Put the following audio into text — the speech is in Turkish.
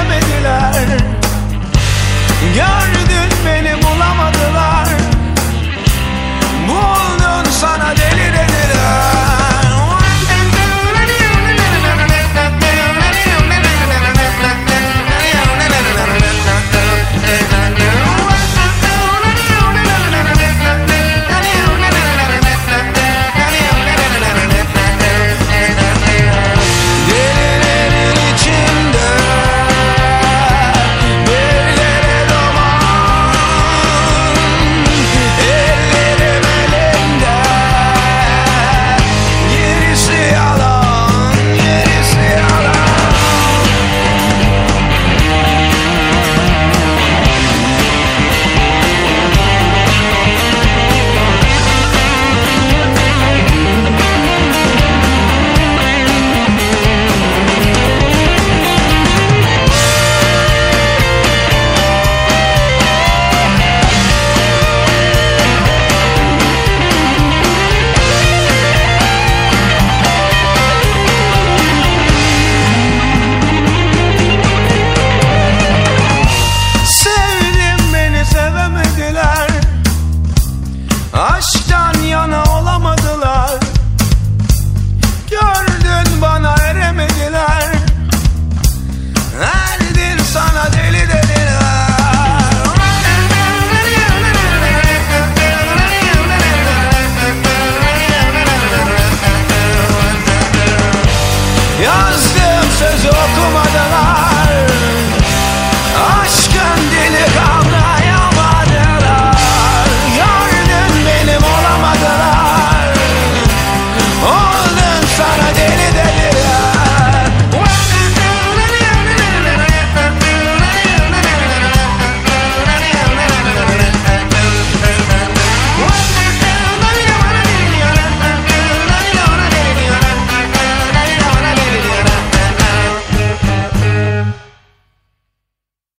görmediler Gör yazdım söz okumadılar Aşkın dili kaldı